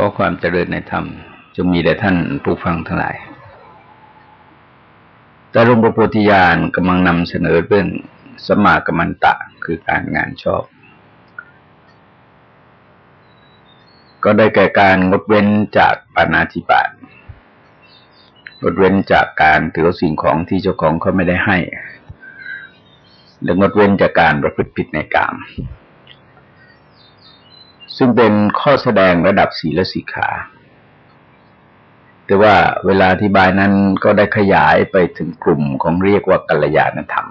ขอความเจริญในธรรมจงมีแด่ท่านผู้ฟังทั้งหลาย แต่หลวงพ่โพธิญาณกำลังนำเสนอเรื่องสมากมมันตะคือการงานชอบ ก็ได้แก่การงดเว้นจากปานาธิบาตงดเว้นจากการถือสิ่งของที่เจ้าของเขาไม่ได้ให้และงดเว้นจากการประพฤติผิดในกาม ซึ่งเป็นข้อแสดงระดับศีลสิกขา แต่ว่าเวลาอธิบายนั้นก็ได้ขยายไปถึงกลุ่มของเรียกว่ากัลยาณธรรม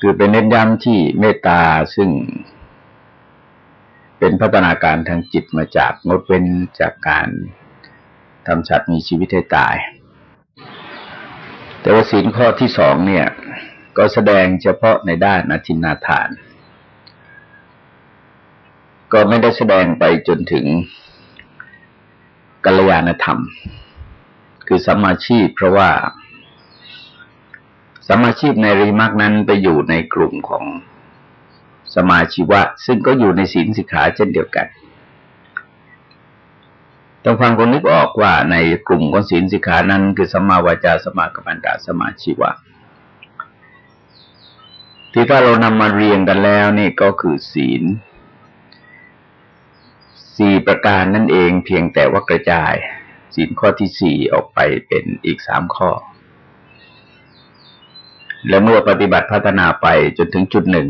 คือเป็นเน้นย้ำที่เมตตาซึ่งเป็นพัฒนาการทางจิตมาจากงดเว้นจากการทำสัตว์มีชีวิตให้ตาย แต่ว่าศีลข้อที่สองเนี่ย ก็แสดงเฉพาะในด้านอธินาทาน ก็ไม่ได้แสดงไปจนถึงกัลยาณธรรม คือสมาชีพ เพราะว่าสมาชีพในรีมักนั้นไปอยู่ในกลุ่มของสมาชีวะ ซึ่งก็อยู่ในศีลสิกขาเช่นเดียวกันต้องฟังคนนึกออกว่าในกลุ่มของศีลสิกขานั้น คือสมาวาจาสมากัมมันตาสมาชีวะที่ถ้าเรานำมาเรียงกันแล้วนี่ก็คือศีล สี่ประการนั่นเองเพียงแต่ว่ากระจายสินข้อที่สี่ออกไปเป็นอีกสามข้อ และเมื่อปฏิบัติพัฒนาไปจนถึงจุดหนึ่ง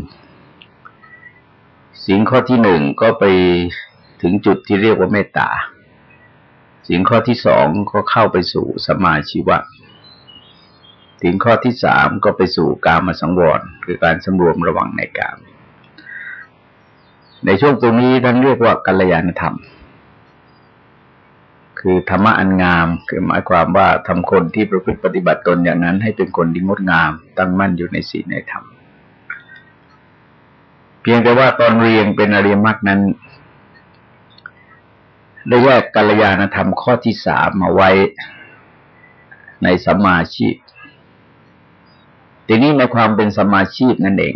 สินข้อที่หนึ่งก็ไปถึงจุดที่เรียกว่าเมตตาสินข้อที่สองก็เข้าไปสู่สมาชีวะสินข้อที่สามก็ไปสู่การมาสังวรคือการสำรวมระวังในการ ในช่วงตรงนี้ท่านเรียกว่ากัลยาณธรรม คือธรรมะอันงาม คือหมายความว่าทำคนที่ประพฤติปฏิบัติตนอย่างนั้น ให้เป็นคนที่งดงาม ตั้งมั่นอยู่ในศีลในธรรม เพียงแต่ว่าตอนเรียงเป็นอริยมรรคนั้นได้แยกกัลยาณธรรมข้อที่สามมาไว้ในสมาชีพทีนี้ในความเป็นสมาชีพนั่นเอง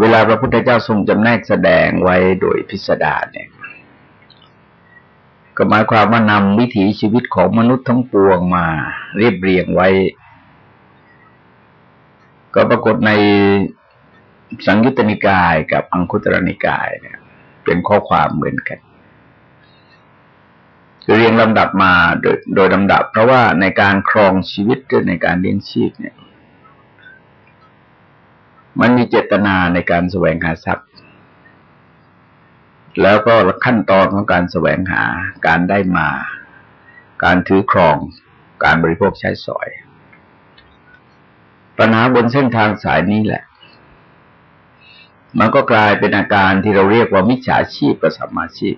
เวลาพระพุทธเจ้าทรงจำแนกแสดงไว้โดยพิสดารเนี่ย ก็หมายความว่านำวิถีชีวิตของมนุษย์ทั้งปวงมาเรียบเรียงไว้ ก็ปรากฏในสังยุตตนิกายกับอังคุตรนิกายเนี่ย เป็นข้อความเหมือนกันเรียงลำดับมาโดยโดยลำดับ เพราะว่าในการครองชีวิตในการเลี้ยงชีพเนี่ย มันมีเจตนาในการแสวงหาทรัพย์ แล้วก็ขั้นตอนของการแสวงหาการได้มา การถือครอง การบริโภคใช้สอย ปัญหาบนเส้นทางสายนี้แหละ มันก็กลายเป็นอาการที่เราเรียกว่ามิจฉาชีพกับสัมมาชีพ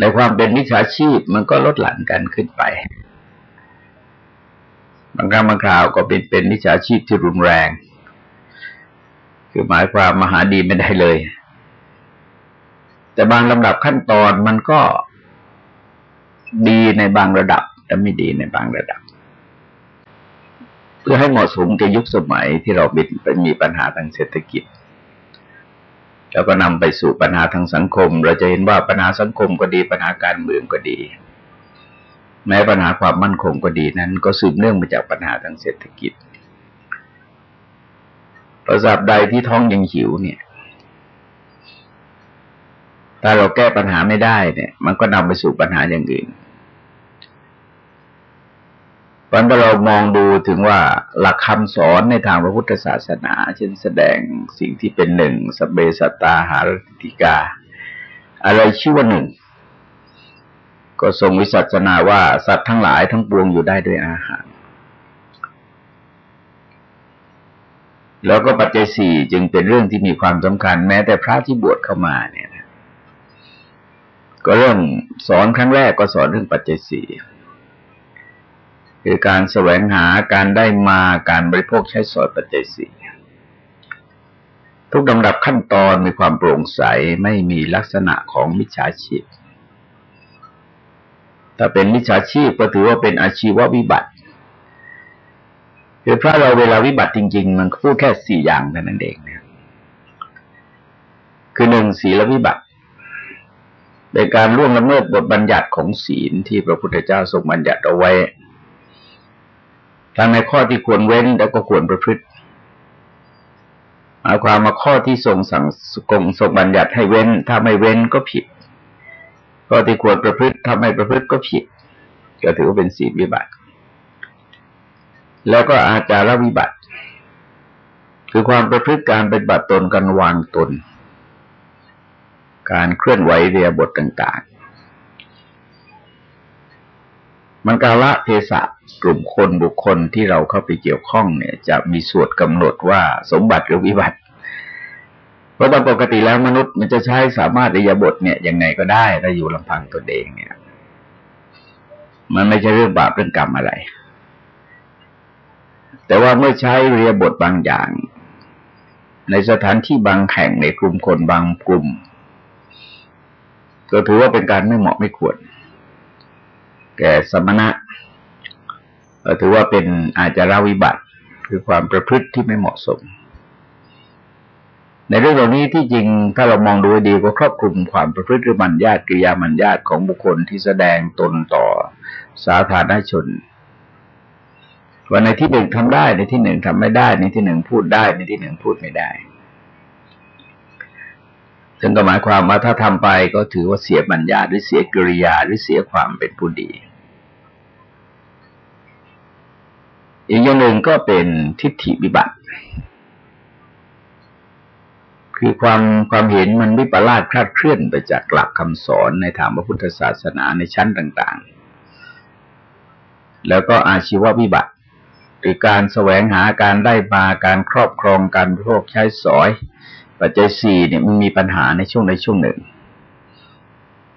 ในความเป็นมิจฉาชีพมันก็ลดหลั่นกันขึ้นไปางครั้งบางคราวก็เป็นเป็นวิชาชีพที่รุนแรง คือหมายความมหาดีไม่ได้เลย แต่บางลำดับขั้นตอนมันก็ดีในบางระดับ แต่ไม่ดีในบางระดับ เพื่อให้เหมาะสมกับยุคสมัยที่เราเป็นมีปัญหาทางเศรษฐกิจแล้วก็นำไปสู่ปัญหาทางสังคม เราจะเห็นว่าปัญหาสังคมก็ดีปัญหาการเมืองก็ดี แม้ปัญหาความมั่นคงก็ดีนั้น ก็สืบเนื่องมาจากปัญหาทางเศรษฐกิจ ประสาทใดที่ท้องยังหิวเนี่ย ถ้าเราแก้ปัญหาไม่ได้เนี่ย มันก็นำไปสู่ปัญหาอย่างอื่นวันเรามองดูถึงว่าหลักคำสอนในทางพระพุทธศาสนา เช่นแสดงสิ่งที่เป็นหนึ่งสเบสตาหารติกา อะไรชื่อว่าหนึ่ง ก็ทรงวิสัชนาว่าสัตว์ทั้งหลายทั้งปวงอยู่ได้ด้วยอาหาร แล้วก็ปัจจัยสี่จึงเป็นเรื่องที่มีความสำคัญ แม้แต่พระที่บวชเข้ามาเนี่ยก็เริ่มสอนครั้งแรกก็สอนเรื่องปัจจัยสี่คือการแสวงหาการได้มาการบริโภคใช้สอยปัจจัยสี่ทุกลำดับขั้นตอนมีความโปร่งใสไม่มีลักษณะของมิจฉาชีพ ถ้าเป็นมิจฉาชีพก็ถือว่าเป็นอาชีววิบัติคือพระเราเวลาวิบัติจริง ๆ มันพูดแค่สี่อย่างเท่านั้นเองเนี่ยนึ่งศีลวิบัติเป็นการล่วงละเมิดบทบัญญัติของศีลที่พระพุทธเจ้าทรงบัญญัติเอาไว้ทั้งในข้อที่ควรเว้นแล้วก็ควรประพฤติหมายความมาข้อที่ทรงสั่งกงทรงบัญญัติให้เว้น ถ้าไม่เว้นก็ผิด ข้อที่ควรประพฤติถ้าไม่ประพฤติก็ผิด ก็ถือว่าเป็นศีลวิบัติ แล้วก็อาจารวิบัติ คือความประพฤติการเป็นบัติตนการวางตน การเคลื่อนไหวเรียบทต่างๆ มันกาละเทศะกลุ่มคนบุคคลที่เราเข้าไปเกี่ยวข้องเนี่ย จะมีส่วนกำหนดว่าสมบัติหรือวิบัติ ราะตามปกติแล้วมนุษย์มันจะใช้สามารถเรียบทเนี่ยยังไงก็ได้ถ้าอยู่ลำพังตัวเองเนี่ย มันไม่ใช่เรื่องบาปเรื่องกรรมอะไร แต่ว่าเมื่อใช้เรียบทบางอย่าง ในสถานที่บางแห่งในกลุ่มคนบางกลุ่ม ก็ถือว่าเป็นการไม่เหมาะไม่ควร แก่สมณะถือว่าเป็นอาจาราวิบัติ คือความประพฤติที่ไม่เหมาะสม ในเรื่องเหล่านี้ที่จริงถ้าเรามองดูดีก็ครอบคลุมความประพฤติหรือมัญญาตกิริยามัญญาตของบุคคลที่แสดงตนต่อสาธารณชนว่าในที่หนึ่งทำได้ในที่หนึ่งทำไม่ได้ ในที่หนึ่งพูดได้ในที่หนึ่งพูดไม่ได้ ซึ่งก็หมายความว่าถ้าทำไปก็ถือว่าเสียบัญญาหรือเสียกิริยาหรือเสียความเป็นผู้ดี อีกอย่างหนึ่งก็เป็นทิฏฐิวิบัติ คือความความเห็นมันวิปลาสคลาดเคลื่อนไปจากหลักคำสอนในทางพระพุทธศาสนาในชั้นต่าง ๆ แล้วก็อาชีววิบัติคือการแสวงหาการได้มาการครอบครองการโรคใช้สอย ปัจจัยสี่เนี่ยมันมีปัญหาในช่วงในช่วงหนึ่ง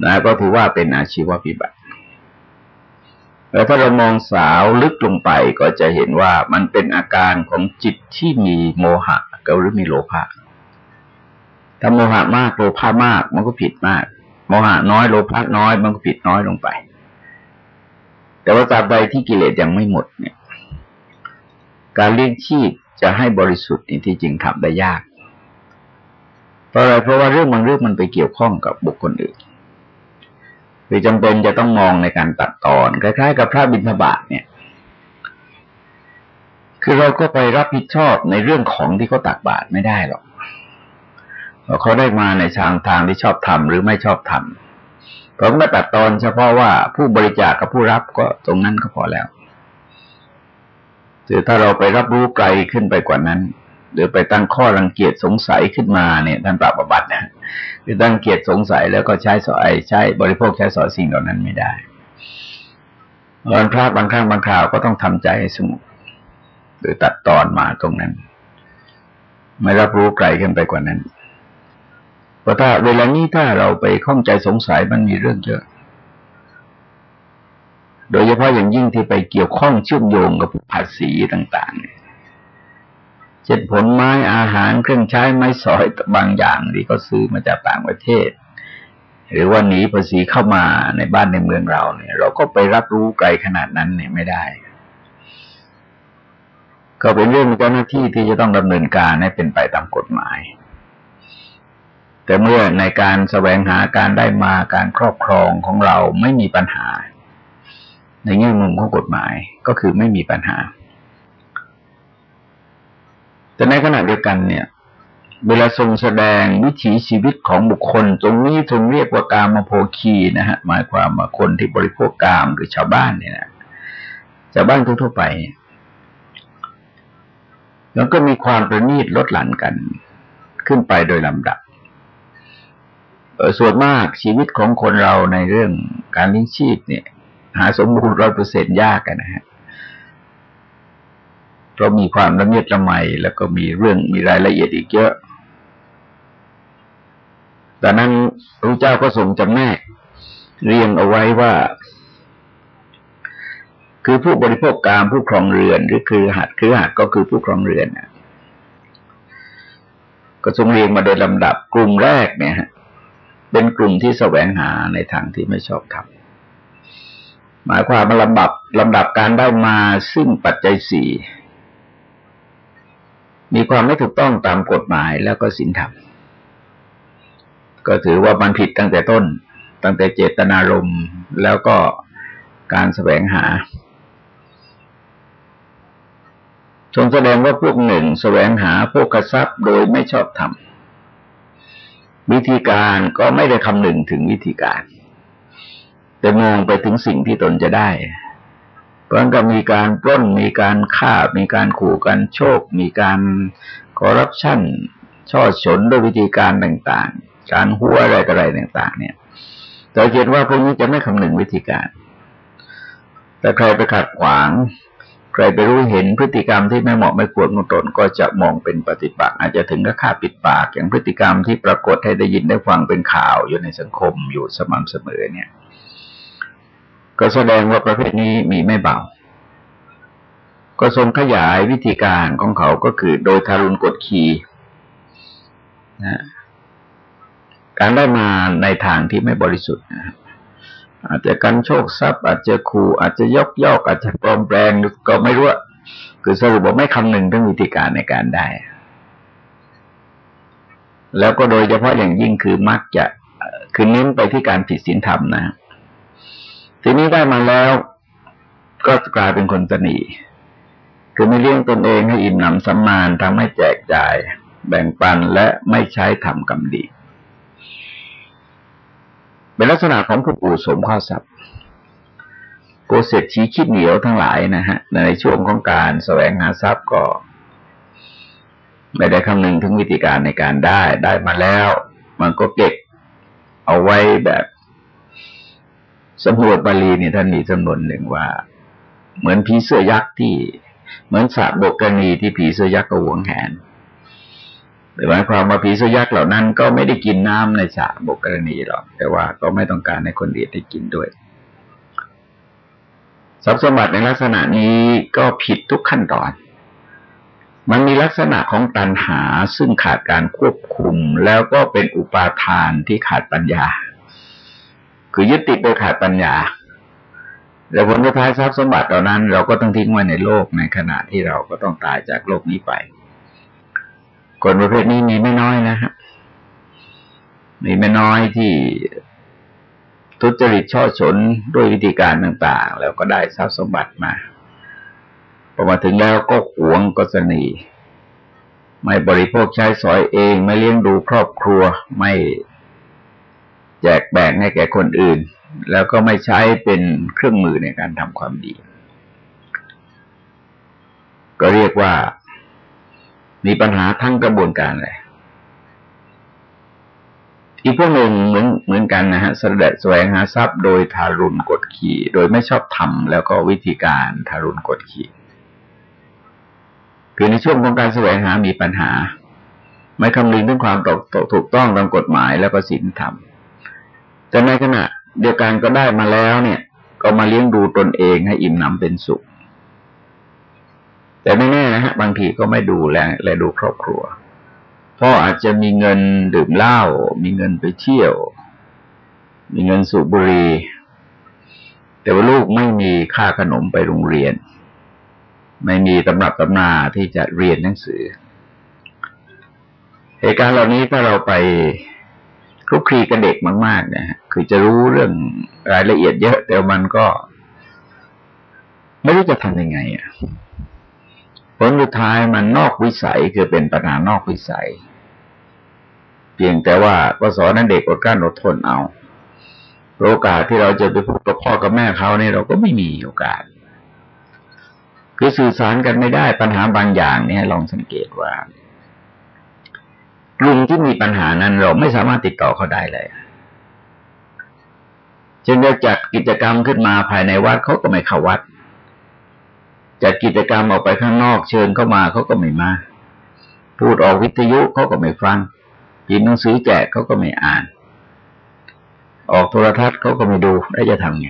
นะก็ถือว่าเป็นอาชีววิบัติแล้วถ้าเรามองสาวลึกลงไปก็จะเห็นว่ามันเป็นอาการของจิตที่มีโมหะกหรือมีโลภะ ถ้าโมหะมากโลภะมาก มันก็ผิดมาก โมหะน้อยโลภะน้อยมันก็ผิดน้อยลงไป แต่ว่าตราบใดที่กิเลสยังไม่หมดเนี่ย การเลี้ยงชีพจะให้บริสุทธิ์นี่ที่จริงทำได้ยาก เพราะอะไรเพราะว่าเรื่องบางเรื่องมันไปเกี่ยวข้องกับบุคคลอื่นคือจำเป็นจะต้องมองในการตัดตอนคล้ายๆ กับพระบิณฑบาตเนี่ย คือเราก็ไปรับผิดชอบในเรื่องของที่เขาตักบาตรไม่ได้หรอก เขาได้มาในทางทางที่ชอบทำหรือไม่ชอบทำผมก็ตัดตอนเฉพาะว่าผู้บริจาคกับผู้รับก็ตรงนั้นก็พอแล้วคือถ้าเราไปรับรู้ไกลขึ้นไปกว่านั้น หรือไปตั้งข้อรังเกียจสงสัยขึ้นมาเนี่ยท่านปราบบัตนะคือตั้งเกียจสงสัยแล้วก็ใช้สอยใช้บริโภคใช้สอยสิ่งเหล่านั้นไม่ได้ตอนพลาดบางครั้งบางคราวก็ต้องทำใจให้สงบหรือตัดตอนมาตรงนั้น ไม่รับรู้ไกลขึ้นไปกว่านั้น เพราะถ้าเวลานี้ถ้าเราไปข้องใจสงสัยมันมีเรื่องเยอะ โดยเฉพาะอย่างยิ่งที่ไปเกี่ยวข้องเชื่อมโยงกับภาษีต่าง ๆ เช่นผลไม้อาหารเครื่องใช้ไม้สอยบางอย่างที่เขาซื้อมาจากต่างประเทศ หรือว่าหนีภาษีเข้ามาในบ้านในเมืองเราเนี่ย เราก็ไปรับรู้ไกลขนาดนั้นเนี่ยไม่ได้ก็เป็นเรื่องเจ้าหน้าที่ที่จะต้องดำเนินการให้เป็นไปตามกฎหมาย แต่เมื่อในการแสวงหาการได้มาการครอบครองของเราไม่มีปัญหา ในแง่มุมของกฎหมายก็คือไม่มีปัญหา แต่ในขณะเดียวกันเนี่ย เวลาทรงแสดงวิถีชีวิตของบุคคล ตรงนี้ทรงเรียกว่ากามโภคีนะฮะหมายความว่าคนที่บริโภคกามหรือชาวบ้านเนี่ยนะชาวบ้านทั่วไป แล้วก็มีความประณีตลดหลั่นกันขึ้นไปโดยลำดับ ส่วนมากชีวิตของคนเราในเรื่องการเลี้ยงชีพเนี่ย หาสมบูรณ์ร้อยเปอร์เซ็นยากกันนะฮะเพราะมีความละเมียดละไมแล้วก็มีเรื่องมีรายละเอียดอีกเยอะดังนั้นพระเจ้าก็ทรงจำแนก เรียงเอาไว้ว่า คือผู้บริโภคการผู้ครองเรือน หรือคือหัดคือหัดก็คือผู้ครองเรือนนะก็ทรงเรียงมาโดยลำดับกลุ่มแรกเนี่ย เป็นกลุ่มที่แสวงหาในทางที่ไม่ชอบทำหมายความว่าลำดับลำดับการได้มาซึ่งปัจจัยสี่มีความไม่ถูกต้องตามกฎหมายแล้วก็ศีลธรรม ก็ถือว่ามันผิดตั้งแต่ต้น ตั้งแต่เจตนารมณ์แล้วก็การแสวงหาทรงแสดงว่าพวกหนึ่งแสวงหาพวกกระซับโดยไม่ชอบทำ วิธีการก็ไม่ได้คำนึงถึงวิธีการ แต่มองไปถึงสิ่งที่ตนจะได้เพราะก็มีการปล้นมีการฆ่า มีการขู่กันโชค มีการคอร์รัปชันช่อฉนด้วยวิธีการต่างๆ การหัวอะไรอะไรต่าง ๆ เนี่ยแต่เห็นว่าพวกนี้จะไม่คำนึงวิธีการ แต่ใครไปขัดขวาง ใครไปรู้เห็นพฤติกรรมที่ไม่เหมาะไม่ควรของตนก็จะมองเป็นปฏิปักษ์อาจจะถึงกับฆ่าปิดปาก อย่างพฤติกรรมที่ปรากฏให้ได้ยินได้ฟังเป็นข่าวอยู่ในสังคมอยู่สม่ำเสมอเนี่ย ก็แสดงว่าประเภทนี้มีไม่เบาก็ทรงขยายวิธีการของเขาก็คือโดยทารุณกดขี่นะการได้มาในทางที่ไม่บริสุทธิ์นะครับ อาจจะกันโชคทรัพย์ อาจจะขู่อาจจะยกยอกอาจจะปลอมแปลงก็ไม่รู้คือสรุปว่าไม่คำนึงถึงวิธีการในการได้ แล้วก็โดยเฉพาะอย่างยิ่งคือมักจะคือเน้นไปที่การผิดศีลธรรมนะ ทีนี้ได้มาแล้ว ก็กลายเป็นคนตนีคือไม่เลี้ยงตนเองให้อิ่มหนำสัมมานทำให้แจกจ่าย แบ่งปันและไม่ใช้ทำกรรมดี เป็นลักษณะของผู้ปู่สมข้าวสับโกเศษฐีคิดเหนียวทั้งหลายนะฮะ ในช่วงของการแสวงหาทรัพย์ก็ ไม่ได้คำนึงถึงวิธีการในการได้ ได้มาแล้ว มันก็เก็บเอาไว้แบบสำรวจบาลีนี่ท่านมีจำนวนหนึ่งว่า เหมือนผีเสื้อยักษ์ที่ เหมือนสาบบกรณีที่ผีเสื้อยักษ์กระหวงแหน หมายความว่าผีสยักษ์เหล่านั้นก็ไม่ได้กินน้ำในสระบกกรณีหรอก แต่ว่าก็ไม่ต้องการให้คนเดียดได้กินด้วย ทรัพย์สมบัติในลักษณะนี้ก็ผิดทุกขั้นตอน มันมีลักษณะของตัณหาซึ่งขาดการควบคุม แล้วก็เป็นอุปาทานที่ขาดปัญญา คือยึดติดโดยขาดปัญญา แล้วผลท้ายทรัพย์สมบัติเหล่านั้น เราก็ต้องทิ้งไว้ในโลกในขณะที่เราก็ต้องตายจากโลกนี้ไป คนประเภทนี้มีไม่น้อยนะฮะมีไม่น้อยที่ทุจริตช่อฉนด้วยวิธีการต่างๆ แล้วก็ได้ทรัพย์สมบัติมาพอมาถึงแล้วก็หวงก็สนีไม่บริโภคใช้สอยเอง ไม่เลี้ยงดูครอบครัว ไม่แจกแบ่งให้แก่คนอื่น แล้วก็ไม่ใช้เป็นเครื่องมือในการทำความดี ก็เรียกว่า มีปัญหาทั้งกระบวนการเลยอีกพวกหนึ่งเหมือนเหมือนกันนะฮะสดแสวงหาทรัพย์โดยทารุณกดขี่ โดยไม่ชอบทำแล้วก็วิธีการทารุณกดขี่ คือในช่วงของการแสวงหามีปัญหา ไม่คำนึงถึงความถูกต้องตามกฎหมายแล้วก็ศีลธรรมแต่ในขณะเดียวกันก็ได้มาแล้วเนี่ย ก็มาเลี้ยงดูตนเองให้อิ่มหนำเป็นสุข แต่ไม่แน่นะฮะบางทีก็ไม่ดูแลและดูครอบครัวพ่ออาจจะมีเงินดื่มเหล้ามีเงินไปเที่ยว มีเงินสูบบุหรี่แต่ว่าลูกไม่มีค่าขนมไปโรงเรียน ไม่มีตำรับตำนาที่จะเรียนหนังสือเหตุการณ์เหล่านี้ถ้าเราไปคลุกคลีกับเด็กมากๆเนี่ยคือจะรู้เรื่องรายละเอียดเยอะ แต่มันก็ ไม่รู้จะทำยังไงอะ ผลสุดท้ายมันนอกวิสัยคือเป็นปัญหานอกวิสัย เพียงแต่ว่าก็สอนนั้นเด็กอดกลั้นอดทนเอาโอกาสที่เราจะไปพูดกับพ่อกับแม่เขาเนี่ยเราก็ไม่มีโอกาส คือสื่อสารกันไม่ได้ปัญหาบางอย่างเนี่ยลองสังเกตว่าลุงที่มีปัญหานั้นเราไม่สามารถติดต่อเขาได้เลยจึงได้จัดกิจกรรมขึ้นมาภายในวัดเขาก็ไม่เข้าวัด จัดกิจกรรมออกไปข้างนอกเชิญเข้ามาเขาก็ไม่มา พูดออกวิทยุเขาก็ไม่ฟังพิมพ์หนังสือแจกเขาก็ไม่อ่าน ออกโทรทัศน์เขาก็ไม่ดูแล้วจะทำไง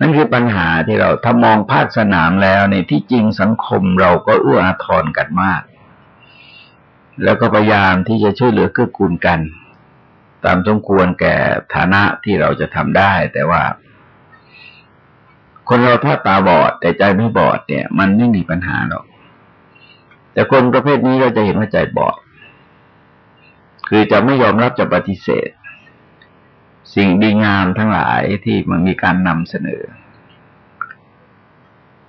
นั่นคือปัญหาที่เราถ้ามองภาคสนามแล้วในที่จริงสังคมเราก็เอื้ออาทรกันมาก แล้วก็พยายามที่จะช่วยเหลือเกื้อกูลกัน ตามสมควรแก่ฐานะที่เราจะทำได้ แต่ว่า คนเราถ้าตาบอด แต่ใจไม่บอดเนี่ย มันไม่มีปัญหาหรอก แต่คนประเภทนี้เราจะเห็นว่าใจบอด คือจะไม่ยอมรับจะปฏิเสธ สิ่งดีงามทั้งหลายที่มันมีการนำเสนอ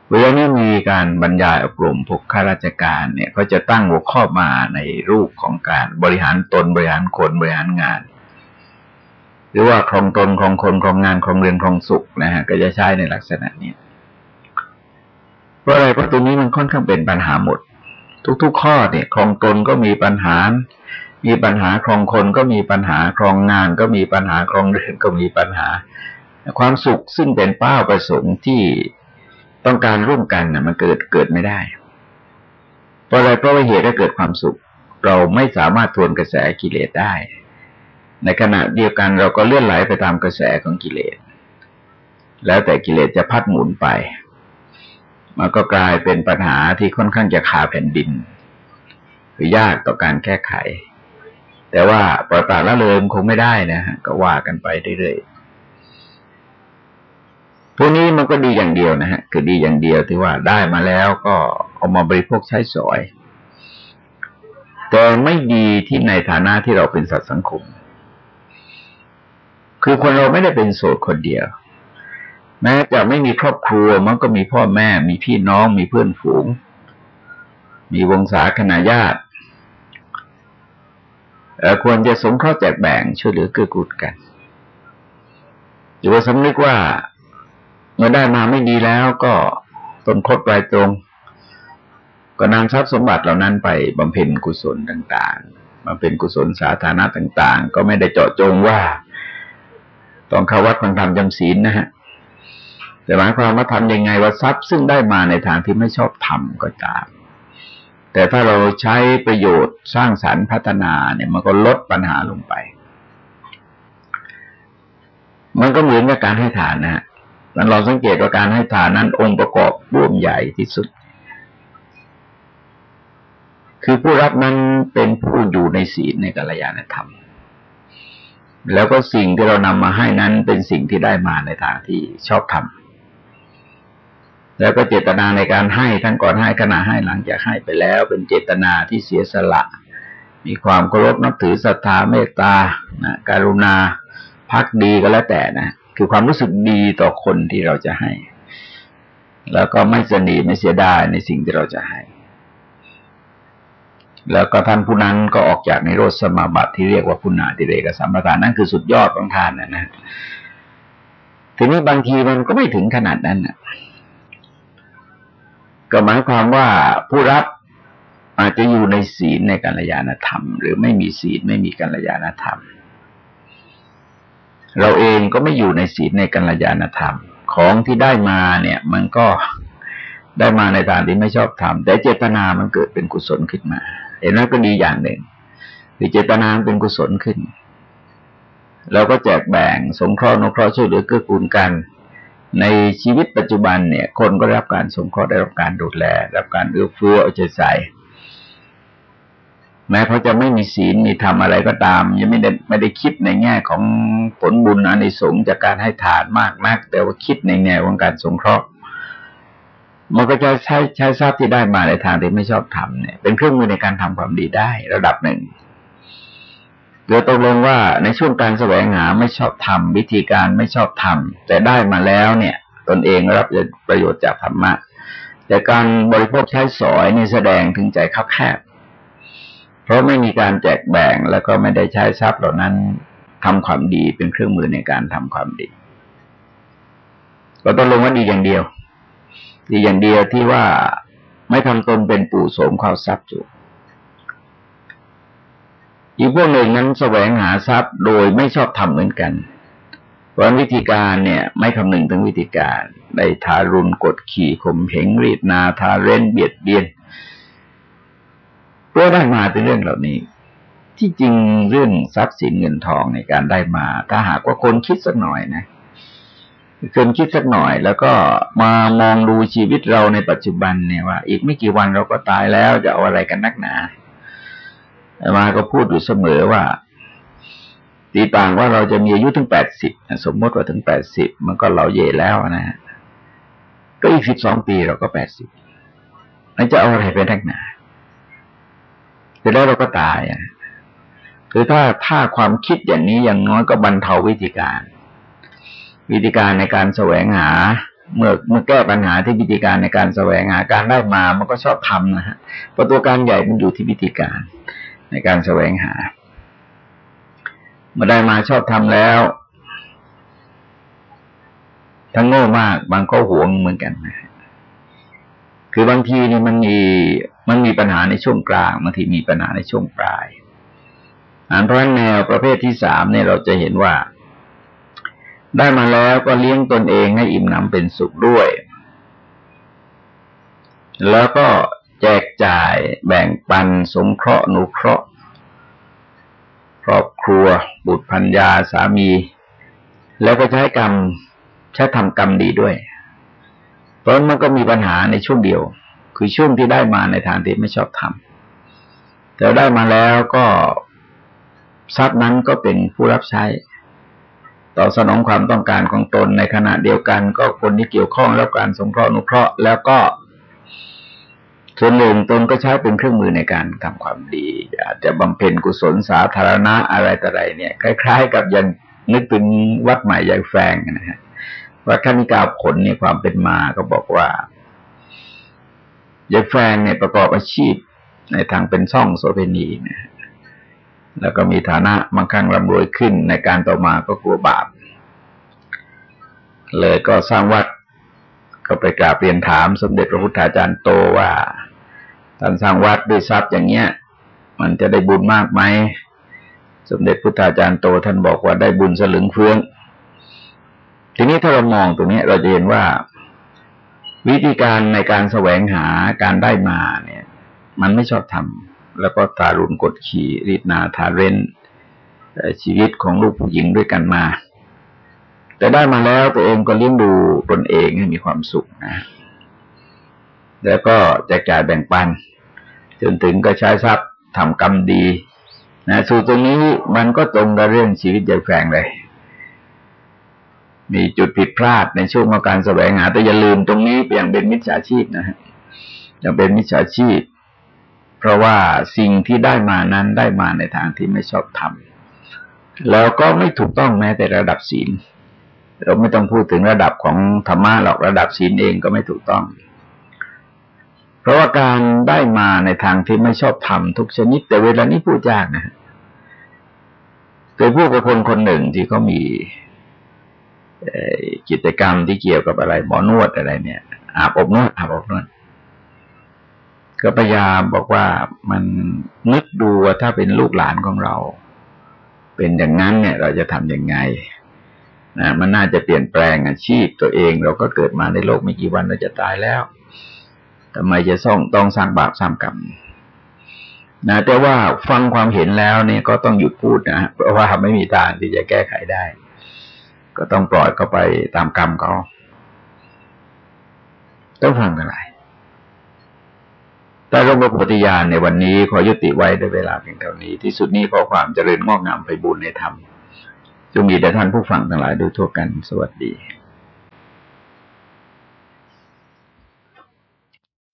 เวลานี้มีการบรรยายอบรมพวกข้าราชการเนี่ยก็จะตั้งหัวข้อมาในรูปของการบริหารตนบริหารคนบริหารงาน หรือว่าครองตนครองคนครองงานครองเรือนครองสุข นะฮะก็จะใช้ในลักษณะนี้เพราะอะไรเพราะตรงนี้มันค่อนข้างเป็นปัญหาหมด ทุก ๆ ข้อเนี่ยครองตนก็มีปัญหา มีปัญหาครองคนก็มีปัญหาครองงาน ก็มีปัญหาครองเรือนก็มีปัญหา ความสุขซึ่งเป็นเป้าประสงค์ที่ต้องการร่วมกันนะมันเกิดเกิดไม่ได้ เพราะอะไรเพราะว่าเหตุให้เกิดความสุข เราไม่สามารถทวนกระแสกิเลสได้ ในขณะเดียวกันเราก็เลื่อนไหลไปตามกระแสของกิเลส แล้วแต่กิเลสจะพัดหมุนไป มันก็กลายเป็นปัญหาที่ค่อนข้างจะขาแผ่นดินหรือยากต่อการแก้ไข แต่ว่าปล่อยปละละเลยคงไม่ได้นะฮะก็ว่ากันไปเรื่อยๆพวกนี้มันก็ดีอย่างเดียวนะฮะคือดีอย่างเดียวที่ว่าได้มาแล้วก็เอามาบริโภคใช้สอย แต่ไม่ดีที่ในฐานะที่เราเป็นสัตว์สังคม คือคนเราไม่ได้เป็นโสดคนเดียว แม้จะไม่มีครอบครัวมันก็มีพ่อแม่ มีพี่น้อง มีเพื่อนฝูง มีวงศาคณาญาติควรจะสงเคราะห์แจกแบ่งช่วยเหลือเกื้อกูลกันหรือว่าสำนึกว่าเมื่อได้มาไม่ดีแล้วก็ตนคดปลายตรง ก็นำทรัพย์สมบัติเหล่านั้นไปบำเพ็ญกุศลต่างๆมาเป็นกุศลสาธารณะต่าง ๆ ก็ไม่ได้เจาะจงว่า ต้องเข้าวัดฟังธรรมจำศีลนะฮะ แต่หมายความว่าทำยังไงว่าทรัพย์ซึ่งได้มาในทางที่ไม่ชอบทำก็ตาม แต่ถ้าเราใช้ประโยชน์สร้างสารรค์พัฒนาเนี่ยมันก็ลดปัญหาลงไป มันก็เหมือนกับการให้ทานนะฮะมันเราสังเกตว่าการให้ทานนั้นองค์ประกอบร่วมใหญ่ที่สุด คือผู้รับนั้นเป็นผู้อยู่ในศีลในกัลยาณธรรม แล้วก็สิ่งที่เรานำมาให้นั้นเป็นสิ่งที่ได้มาในทางที่ชอบทำ แล้วก็เจตนาในการให้ทั้งก่อนให้ขณะให้หลังจากให้ไปแล้ว เป็นเจตนาที่เสียสละ มีความเคารพนับถือศรัทธาเมตตานะการุณาพักดีก็แล้วแต่นะคือความรู้สึกดีต่อคนที่เราจะให้ แล้วก็ไม่สนีไม่เสียดายในสิ่งที่เราจะให้ แล้วก็ท่านผู้นั้นก็ออกจากในโรสมาบัติที่เรียกว่าพุณาติเรกสัมปทานนั่นคือสุดยอดของทานนะนะทีนี้บางทีมันก็ไม่ถึงขนาดนั้นนะ ก็หมายความว่าผู้รับอาจจะอยู่ในศีลในกัลยาณธรรม หรือไม่มีศีลไม่มีกัลยาณธรรม เราเองก็ไม่อยู่ในศีลในกัลยาณธรรม ของที่ได้มาเนี่ย มันก็ได้มาในทางที่ไม่ชอบทำแต่เจตนามันเกิดเป็นกุศลขึ้นมา เห็นไหมก็ดีอย่างหนึ่งคือเจตนาเป็นกุศลขึ้นเราก็แจกแบ่งสงเคราะห์นเคราะห์ช่วยเหลือเกื้อกูลกัน ในชีวิตปัจจุบันเนี่ย คนก็ได้รับการสงเคราะห์ได้รับการดูแลรับการเอื้อเฟื้อเอาใจใส่แม้เขาจะไม่มีศีลมีทำอะไรก็ตาม ยังไม่ได้ไม่ได้คิดในแง่ของผลบุญอันในสงจากการให้ทานมากนัก แต่ว่าคิดในแง่ของการสงเคราะห์มันก็จะใช้ใช้ทรัพย์ที่ได้มาในทางที่ไม่ชอบทำเนี่ย เป็นเครื่องมือในการทำความดีได้ระดับหนึ่ง เดี๋ยวตกลงว่าในช่วงการแสวงหาไม่ชอบทำวิธีการไม่ชอบทำแต่ได้มาแล้วเนี่ย ตนเองรับประโยชน์จากธรรมะแต่การบริโภคใช้สอยนี่แสดงถึงใจคับแคบ เพราะไม่มีการแจกแบ่งแล้วก็ไม่ได้ใช้ทรัพย์เหล่านั้นทำความดีเป็นเครื่องมือในการทำความดี ก็ต้องลงว่าดีอย่างเดียว ดีอย่างเดียวที่ว่าไม่ทำตนเป็นปู่โสมข้าวทรัพย์อยู่ อีกพวกหนึ่งนั้นแสวงหาทรัพย์โดยไม่ชอบทำเหมือนกันเพราะวิธีการเนี่ยไม่คำนึงถึงวิธีการได้ทารุณกดขี่ข่มเหงรีดนาทาเร้นเบียดเบียนเพื่อได้มาเป็นเรื่องเหล่านี้ ที่จริงเรื่องทรัพย์สินเงินทองในการได้มา ถ้าหากว่าคนคิดสักหน่อยนะคนคิดสักหน่อยแล้วก็มามองดูชีวิตเราในปัจจุบันเนี่ยว่า อีกไม่กี่วันเราก็ตายแล้วจะเอาอะไรกันนักหนา มาก็พูดอยู่เสมอว่า ตีต่างว่าเราจะมีอายุถึงแปดสิบสมมติว่าถึงแปดสิบมันก็เราเย่แล้วนะฮะก็อีกสิบสองปีเราก็แปดสิบแล้วจะเอาอะไรไปนักหนาเสร็จแล้วเราก็ตายอะคือถ้าถ้าความคิดอย่างนี้อย่างน้อยก็บรรเทาวิธีการ วิธีการในการแสวงหา เมื่อเมื่อแก้ปัญหาที่วิธีการในการแสวงหาการได้มา มันก็ชอบทำนะฮะประตัวการใหญ่มันอยู่ที่วิธีการ ในการแสวงหา เมื่อได้มาชอบทำแล้วทั้งโง่มากบางก็หวงเหมือนกันนะคือบางทีนี่มันมีมันมีปัญหาในช่วงกลางบางทีมีปัญหาในช่วงปลายอันเพราะแนวประเภทที่สามเนี่ยเราจะเห็นว่า ได้มาแล้วก็เลี้ยงตนเองให้อิ่มหนำเป็นสุขด้วย แล้วก็ แจกจ่ายแบ่งปันสงเคราะห์นุเคราะห์ ครอบครัว บุตรพัญญาสามี แล้วก็ใช้กรรมใช้ทำกรรมดีด้วย เพราะมันก็มีปัญหาในช่วงเดียว คือช่วงที่ได้มาในทางที่ไม่ชอบทำแต่ได้มาแล้วก็ทรัพย์นั้นก็เป็นผู้รับใช้ ต่อสนองความต้องการของตนในขณะเดียวกัน ก็คนที่เกี่ยวข้องแล้วการสงเคราะห์นุเคราะห์แล้วก็ ส่วนหนึ่งตนก็ใช้เป็นเครื่องมือในการทำความดี อาจจะบำเพ็ญกุศลสาธารณะอะไรต่ออะไรเนี่ยคล้าย ๆ กับยันนึกถึงวัดใหม่ใหญ่แฟงนะฮะวัดคณิกาผลเนี่ยความเป็นมาก็บอกว่าใหญ่แฟงเนี่ยประกอบอาชีพในทางเป็นซ่องโสเภณีนะแล้วก็มีฐานะมั่งคั่งร่ำรวยขึ้นในการต่อมาก็กลัวบาป เลยก็สร้างวัดก็ไปกราบเรียนถามสมเด็จพระพุทธาจารย์โตว่า ท่านสร้างวัดด้วยทรัพย์อย่างเงี้ย มันจะได้บุญมากไหมสมเด็จพุทธาจารย์โตท่านบอกว่าได้บุญสลึงเฟือง ทีนี้ถ้าเรามองตรงนี้เราจะเห็นว่า วิธีการในการแสวงหาการได้มาเนี่ย มันไม่ชอบทำแล้วก็ตารุณกดขี่รีดนาทาเรนชีวิตของลูกผู้หญิงด้วยกันมา แต่ได้มาแล้วตัวเองก็เลี้ยงดูตนเองให้มีความสุขนะ แล้วก็แจกจ่ายแบ่งปัน จนถึงก็ใช้ทรัพย์ทำกรรมดีนะสู่ตรงนี้มันก็ตรงกับเรื่องชีวิตใหญ่แฝงเลย มีจุดผิดพลาดในช่วงของการแสวงหา แต่อย่าลืมตรงนี้เปลี่ยนเป็นมิจฉาชีพนะฮะยังเป็นมิจฉาชีพ เพราะว่าสิ่งที่ได้มานั้นได้มาในทางที่ไม่ชอบทำแล้วก็ไม่ถูกต้องแม้แต่ระดับศีลเราไม่ต้องพูดถึงระดับของธรรมะหรอกระดับศีลเองก็ไม่ถูกต้อง ราะว่าการได้มาในทางที่ไม่ชอบทำทุกชนิด แต่เวลานี้พูดยากนะเคยพูดกับคนคนหนึ่งที่เขามีกิจกรรมที่เกี่ยวกับอะไร หมอนวดอะไรเนี่ยอาบอบนวดอาบอบนวดก็พยายามบอกว่ามันนึกดูว่าถ้าเป็นลูกหลานของเรา เป็นอย่างนั้นเนี่ย เราจะทำยังไงนะมันน่าจะเปลี่ยนแปลงอาชีพตัวเอง เราก็เกิดมาในโลกไม่กี่วันเราจะตายแล้ว ทำไมจะส่องต้องสร้างบาปสร้างกรรมนะแต่ว่าฟังความเห็นแล้วเนี่ยก็ต้องหยุดพูดนะเพราะว่าไม่มีทางที่จะแก้ไขได้ ก็ต้องปล่อยเขาไปตามกรรมเขาต้องฟังกันไรแต่ร่มปฏิญาณในวันนี้ขอยุติไว้ด้วยเวลาเพียงเท่านี้ ที่สุดนี้ขอความเจริญงอกงามไปบุญในธรรมจงมีแด่ท่านผู้ฟังทั้งหลายโดยทั่วกันสวัสดี